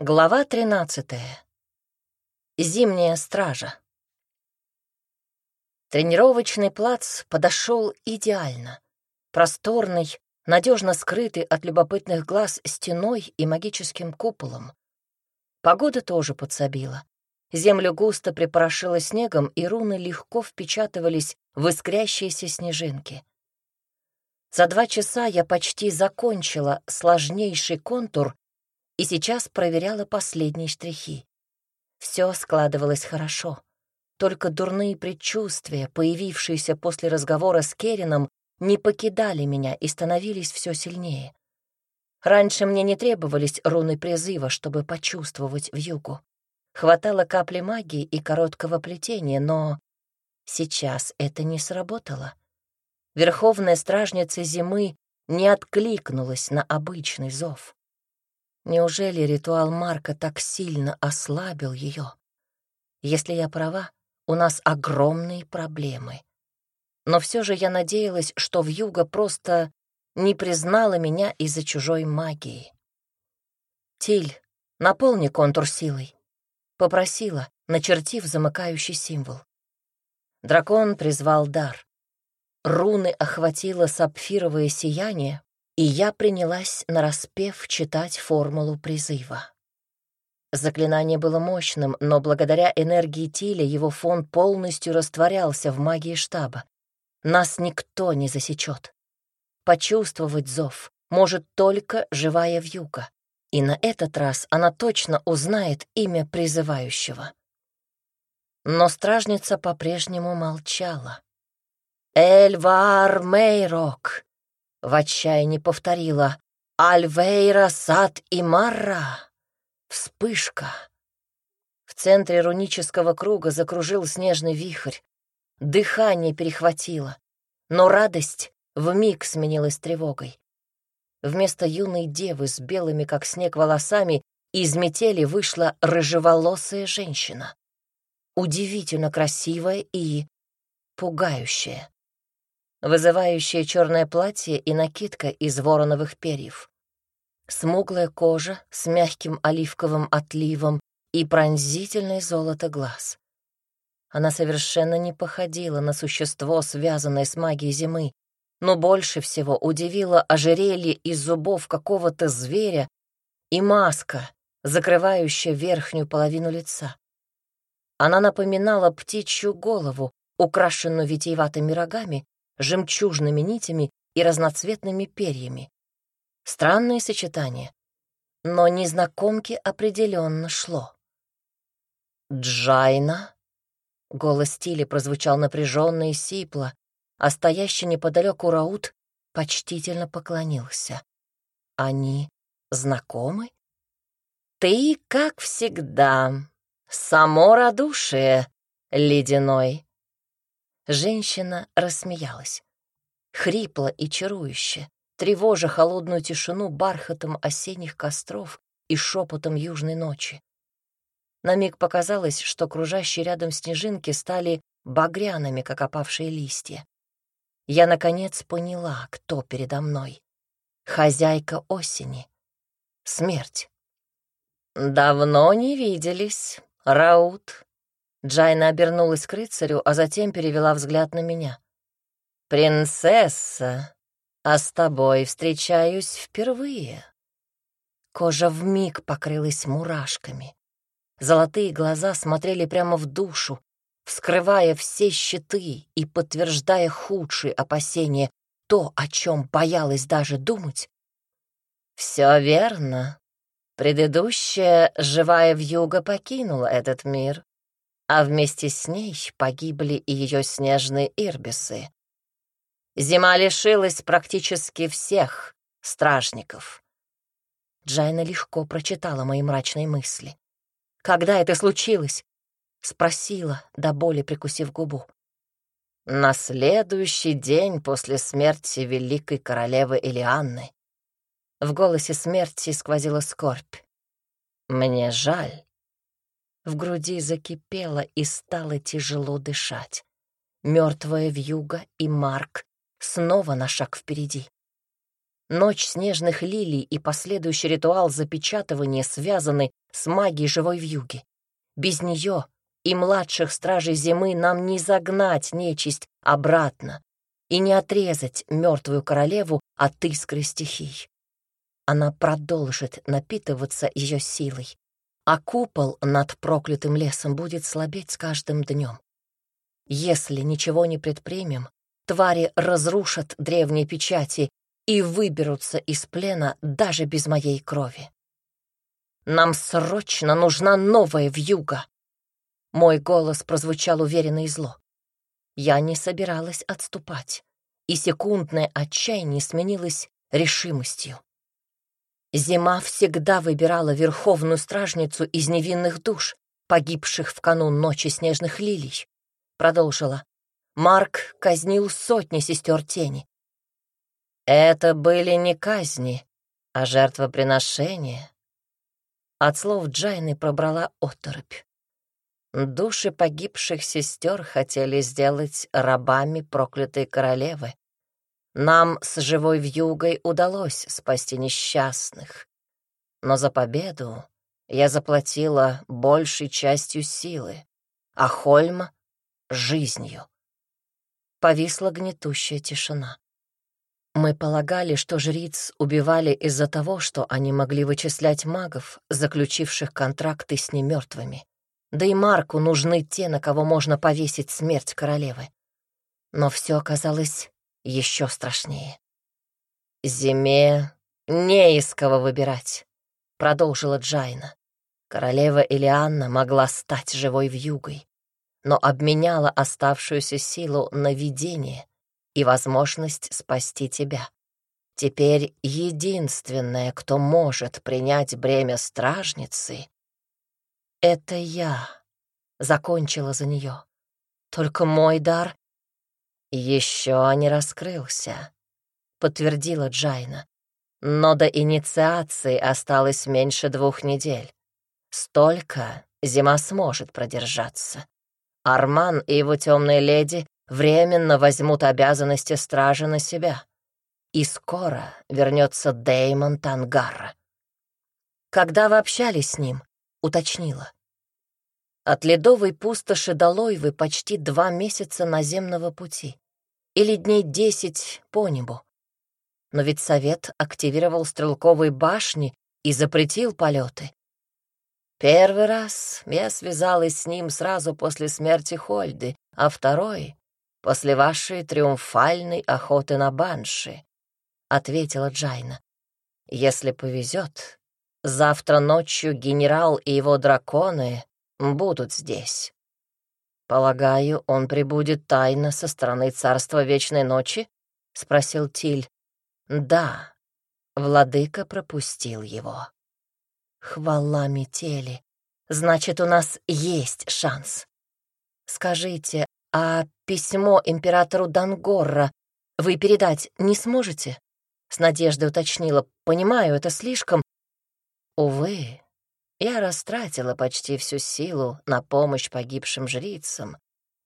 Глава 13. Зимняя стража. Тренировочный плац подошел идеально. Просторный, надежно скрытый от любопытных глаз стеной и магическим куполом. Погода тоже подсобила. Землю густо припорошило снегом, и руны легко впечатывались в искрящиеся снежинки. За два часа я почти закончила сложнейший контур и сейчас проверяла последние штрихи. Все складывалось хорошо. Только дурные предчувствия, появившиеся после разговора с Керином, не покидали меня и становились все сильнее. Раньше мне не требовались руны призыва, чтобы почувствовать вьюгу. Хватало капли магии и короткого плетения, но сейчас это не сработало. Верховная стражница зимы не откликнулась на обычный зов. Неужели ритуал Марка так сильно ослабил ее? Если я права, у нас огромные проблемы. Но все же я надеялась, что Вьюга просто не признала меня из-за чужой магии. «Тиль, наполни контур силой», — попросила, начертив замыкающий символ. Дракон призвал дар. Руны охватило сапфировое сияние, и я принялась нараспев читать формулу призыва. Заклинание было мощным, но благодаря энергии Тиля его фон полностью растворялся в магии штаба. Нас никто не засечет. Почувствовать зов может только живая вьюга, и на этот раз она точно узнает имя призывающего. Но стражница по-прежнему молчала. «Эльвар Мейрок!» В отчаянии повторила «Альвейра, Сад и Марра!» Вспышка. В центре рунического круга закружил снежный вихрь. Дыхание перехватило, но радость вмиг сменилась тревогой. Вместо юной девы с белыми, как снег, волосами из метели вышла рыжеволосая женщина. Удивительно красивая и пугающая вызывающее черное платье и накидка из вороновых перьев. Смуглая кожа с мягким оливковым отливом и пронзительный золото глаз. Она совершенно не походила на существо, связанное с магией зимы, но больше всего удивило ожерелье из зубов какого-то зверя и маска, закрывающая верхнюю половину лица. Она напоминала птичью голову, украшенную витиеватыми рогами, жемчужными нитями и разноцветными перьями. Странное сочетание, но незнакомке определенно шло. «Джайна?» Голос Тили прозвучал напряженно и сипло, а стоящий неподалеку Раут почтительно поклонился. «Они знакомы?» «Ты, как всегда, само радушие, ледяной», Женщина рассмеялась. Хрипло и чарующе, тревожа холодную тишину бархатом осенних костров и шепотом южной ночи. На миг показалось, что кружащие рядом снежинки стали багряными, как опавшие листья. Я, наконец, поняла, кто передо мной. Хозяйка осени. Смерть. «Давно не виделись, Раут», Джайна обернулась к рыцарю, а затем перевела взгляд на меня. «Принцесса, а с тобой встречаюсь впервые». Кожа вмиг покрылась мурашками. Золотые глаза смотрели прямо в душу, вскрывая все щиты и подтверждая худшие опасения, то, о чем боялась даже думать. «Все верно. Предыдущая живая вьюга покинула этот мир а вместе с ней погибли и ее снежные ирбисы. Зима лишилась практически всех стражников. Джайна легко прочитала мои мрачные мысли. «Когда это случилось?» — спросила, до боли прикусив губу. «На следующий день после смерти великой королевы Элианны». В голосе смерти сквозила скорбь. «Мне жаль, в груди закипело и стало тяжело дышать. Мертвая вьюга и Марк снова на шаг впереди. Ночь снежных лилий и последующий ритуал запечатывания связаны с магией живой вьюги. Без нее и младших стражей зимы нам не загнать нечисть обратно и не отрезать мертвую королеву от искры стихий. Она продолжит напитываться ее силой, а купол над проклятым лесом будет слабеть с каждым днем. Если ничего не предпримем, твари разрушат древние печати и выберутся из плена даже без моей крови. Нам срочно нужна новая вьюга. Мой голос прозвучал уверенно и зло. Я не собиралась отступать, и секундное отчаяние сменилось решимостью. Зима всегда выбирала верховную стражницу из невинных душ, погибших в канун ночи снежных лилий. Продолжила. Марк казнил сотни сестер тени. Это были не казни, а жертвоприношения. От слов Джайны пробрала оторопь. Души погибших сестер хотели сделать рабами проклятой королевы. Нам с живой вьюгой удалось спасти несчастных. Но за победу я заплатила большей частью силы, а Хольма — жизнью. Повисла гнетущая тишина. Мы полагали, что жриц убивали из-за того, что они могли вычислять магов, заключивших контракты с немертвыми. Да и Марку нужны те, на кого можно повесить смерть королевы. Но все оказалось еще страшнее. «Зиме не из кого выбирать», — продолжила Джайна. Королева Илианна могла стать живой вьюгой, но обменяла оставшуюся силу на видение и возможность спасти тебя. Теперь единственное, кто может принять бремя стражницы, — это я, — закончила за нее. Только мой дар еще не раскрылся, — подтвердила Джайна. Но до инициации осталось меньше двух недель. Столько зима сможет продержаться. Арман и его темные леди временно возьмут обязанности стражи на себя. И скоро вернется Деймон Тангарра. «Когда вы общались с ним?» — уточнила. От ледовой пустоши до Лойвы почти два месяца наземного пути. Или дней десять по небу. Но ведь Совет активировал стрелковые башни и запретил полеты. Первый раз я связалась с ним сразу после смерти Хольды, а второй — после вашей триумфальной охоты на банши, — ответила Джайна. Если повезет, завтра ночью генерал и его драконы будут здесь. Полагаю, он прибудет тайно со стороны Царства Вечной Ночи? — спросил Тиль. Да, владыка пропустил его. Хвала метели. Значит, у нас есть шанс. Скажите, а письмо императору Дангорра вы передать не сможете? С надеждой уточнила. Понимаю, это слишком. Увы, я растратила почти всю силу на помощь погибшим жрицам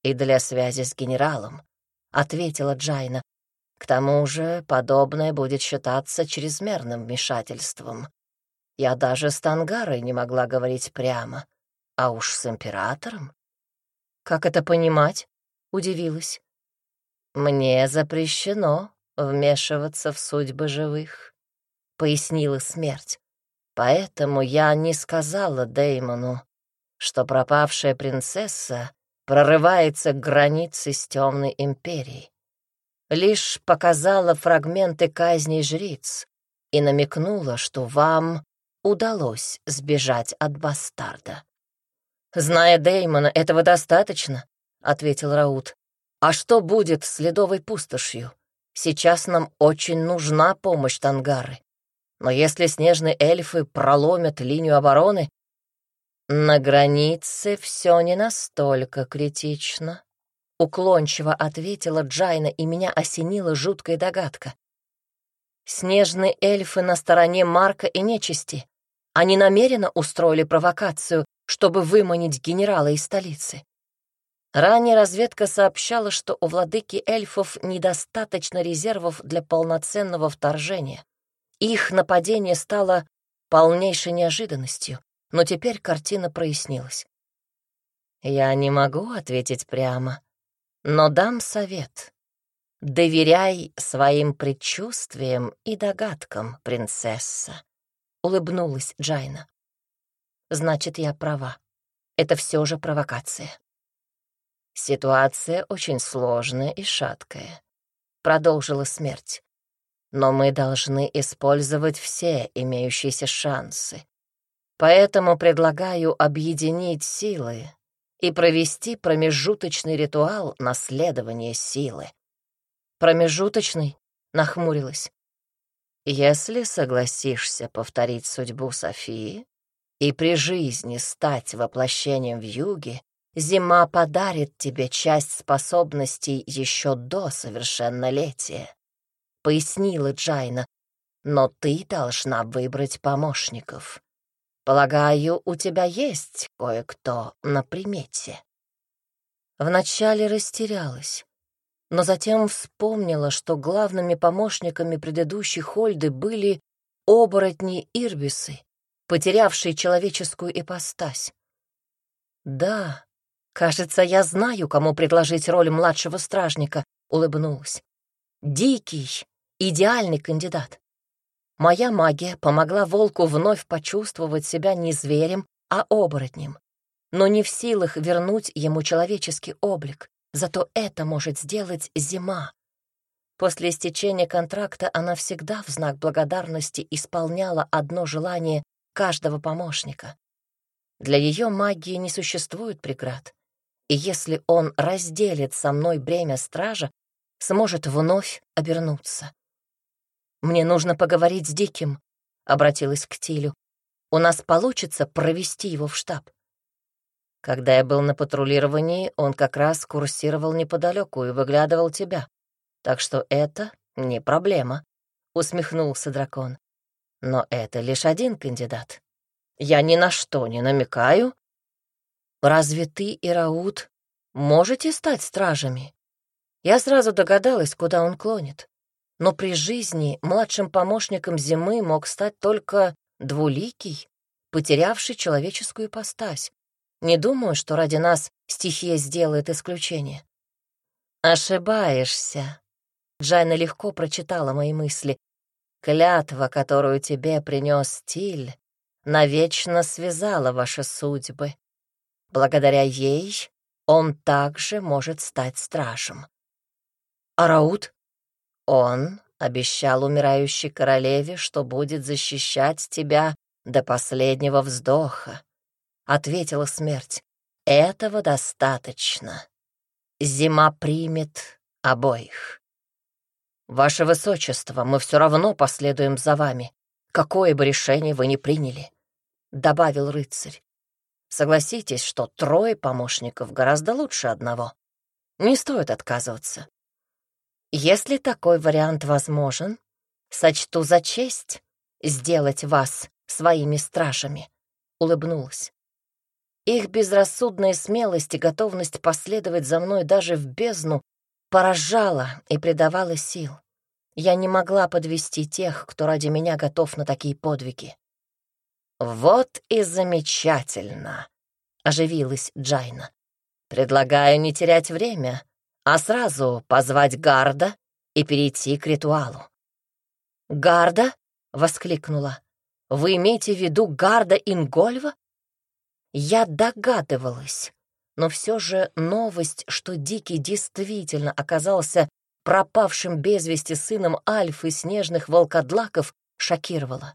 и для связи с генералом, ответила Джайна. К тому же подобное будет считаться чрезмерным вмешательством. Я даже с Тангарой не могла говорить прямо, а уж с императором. Как это понимать? Удивилась. Мне запрещено вмешиваться в судьбы живых, пояснила смерть. Поэтому я не сказала Деймону, что пропавшая принцесса прорывается к границе с темной империей. Лишь показала фрагменты казни жриц и намекнула, что вам удалось сбежать от бастарда. «Зная Деймона, этого достаточно», — ответил Раут. «А что будет с ледовой пустошью? Сейчас нам очень нужна помощь Тангары. Но если снежные эльфы проломят линию обороны, на границе все не настолько критично. Уклончиво ответила Джайна, и меня осенила жуткая догадка. Снежные эльфы на стороне Марка и нечисти. Они намеренно устроили провокацию, чтобы выманить генерала из столицы. Ранее разведка сообщала, что у владыки эльфов недостаточно резервов для полноценного вторжения — Их нападение стало полнейшей неожиданностью, но теперь картина прояснилась. Я не могу ответить прямо, но дам совет. Доверяй своим предчувствиям и догадкам, принцесса, — улыбнулась Джайна. Значит, я права. Это все же провокация. Ситуация очень сложная и шаткая, — продолжила смерть. Но мы должны использовать все имеющиеся шансы. Поэтому предлагаю объединить силы и провести промежуточный ритуал наследования силы. Промежуточный? Нахмурилась. Если согласишься повторить судьбу Софии и при жизни стать воплощением в юге, зима подарит тебе часть способностей еще до совершеннолетия, — пояснила Джайна, но ты должна выбрать помощников. Полагаю, у тебя есть кое-кто на примете. Вначале растерялась но затем вспомнила, что главными помощниками предыдущей Хольды были оборотни Ирбисы, потерявшие человеческую ипостась. «Да, кажется, я знаю, кому предложить роль младшего стражника», — улыбнулась. «Дикий, идеальный кандидат. Моя магия помогла волку вновь почувствовать себя не зверем, а оборотнем, но не в силах вернуть ему человеческий облик. Зато это может сделать зима. После истечения контракта она всегда в знак благодарности исполняла одно желание каждого помощника. Для ее магии не существует преград, и если он разделит со мной бремя стража, сможет вновь обернуться. «Мне нужно поговорить с Диким», — обратилась к Тилю. «У нас получится провести его в штаб». Когда я был на патрулировании, он как раз курсировал неподалеку и выглядывал тебя. Так что это не проблема», — усмехнулся дракон. «Но это лишь один кандидат. Я ни на что не намекаю. Разве ты и Раут можете стать стражами?» Я сразу догадалась, куда он клонит. Но при жизни младшим помощником зимы мог стать только двуликий, потерявший человеческую ипостась. Не думаю, что ради нас стихия сделает исключение. Ошибаешься. Джайна легко прочитала мои мысли. Клятва, которую тебе принес стиль, навечно связала ваши судьбы. Благодаря ей он также может стать стражем. А Раут? Он обещал умирающей королеве, что будет защищать тебя до последнего вздоха. — ответила смерть. «Этого достаточно. Зима примет обоих. Ваше Высочество, мы все равно последуем за вами, какое бы решение вы ни приняли», — добавил рыцарь. «Согласитесь, что трое помощников гораздо лучше одного. Не стоит отказываться. Если такой вариант возможен, сочту за честь сделать вас своими стражами», — улыбнулась. Их безрассудная смелость и готовность последовать за мной даже в бездну поражала и придавала сил. Я не могла подвести тех, кто ради меня готов на такие подвиги. «Вот и замечательно!» — оживилась Джайна. «Предлагаю не терять время, а сразу позвать Гарда и перейти к ритуалу». «Гарда?» — воскликнула. «Вы имеете в виду Гарда Ингольва?» Я догадывалась, но все же новость, что Дикий действительно оказался пропавшим без вести сыном Альфы снежных волкодлаков, шокировала.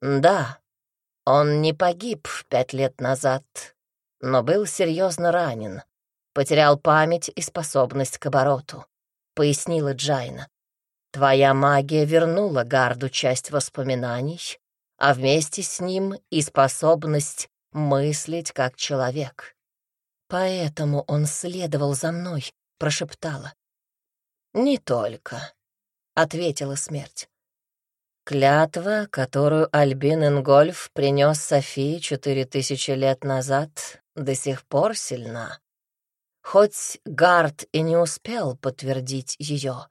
Да, он не погиб пять лет назад, но был серьезно ранен, потерял память и способность к обороту, пояснила Джайна. Твоя магия вернула Гарду часть воспоминаний, а вместе с ним и способность мыслить как человек. Поэтому он следовал за мной, прошептала. «Не только», — ответила смерть. Клятва, которую Альбин Ингольф принес Софии четыре тысячи лет назад, до сих пор сильна. Хоть Гард и не успел подтвердить ее,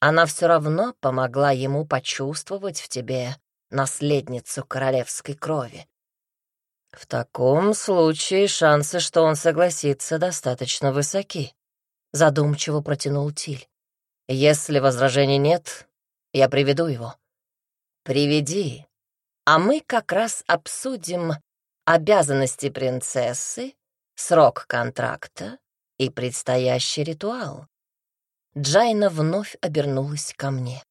она все равно помогла ему почувствовать в тебе наследницу королевской крови. В таком случае шансы, что он согласится, достаточно высоки, задумчиво протянул Тиль. Если возражений нет, я приведу его. Приведи, а мы как раз обсудим обязанности принцессы, срок контракта и предстоящий ритуал. Джайна вновь обернулась ко мне.